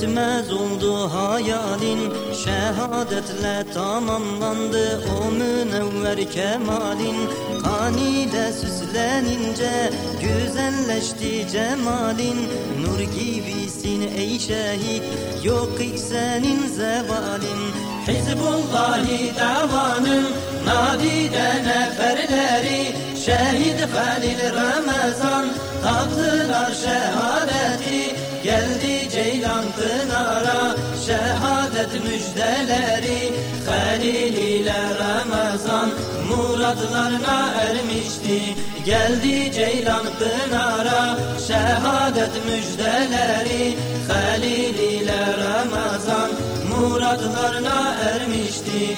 Bitmez oldu hayalin. Şehadetle tamamlandı o münevver kemalin. Kan ile süslenince güzelleşti cemalin. Nur gibisin ey şehit yok ilk senin zevalin. Hizbullahi davanın nadide neferleri Şehit Halil Ramazan tattılar şehadeti Geldi Ceylan Pınar'a şehadet müjdeleri Halil ile Ramazan muratlarına ermişti. Geldi Ceylan Pınar'a şehadet müjdeleri Halil ile Ramazan muratlarına ermişti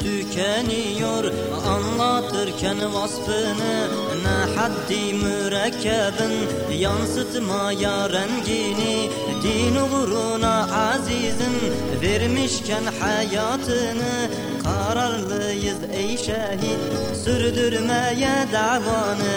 tükeniyor anlatırken vasfını Ne haddi mürekkebin yansıtmaya rengini Din uğruna azizim vermişken hayatını Kararlıyız ey şehit sürdürmeye davanı.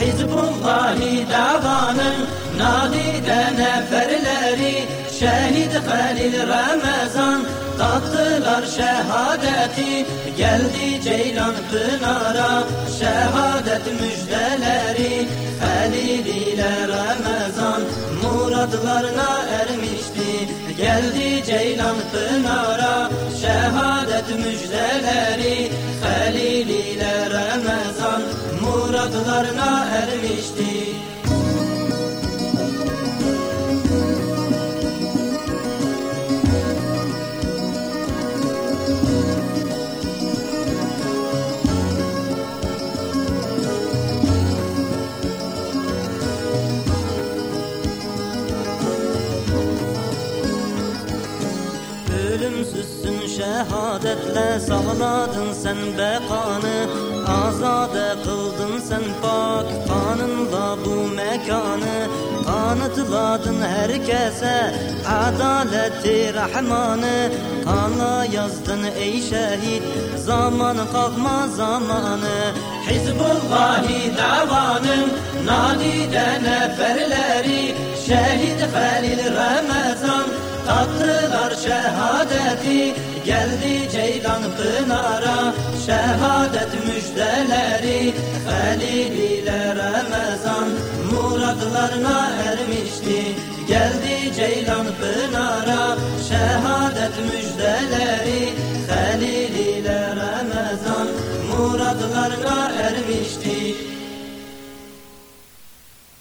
Hizbullahi davanın nadide neferleri Şehit Halil Ramazan tattılar şehadeti. Geldi Ceylan Pınar'a şehadet müjdeleri. Halil ile Ramazan muradlarına ermişti. Geldi Ceylan Pınar'a şehadet müjdeleri. Halil ile Ramazan muradlarına ermişti Ölümsüzsün şehadetle sağladın sen bekanı Azade kıldın sen pak kanınla bu mekanı. Kanıtladın herkese adaleti rahmanı. Kanla yazdın ey şehit zaman kalkma zamanı. Hizbullahi davanın nadide neferleri Şehit Halil tattılar şehadeti. Geldi ceylan pınara Şehadet müjdeleri. Halil ile Ramazan Muratlarına ermişti. Geldi ceylan pınara Şehadet müjdeleri. Halil ile Ramazan Muratlarına ermişti.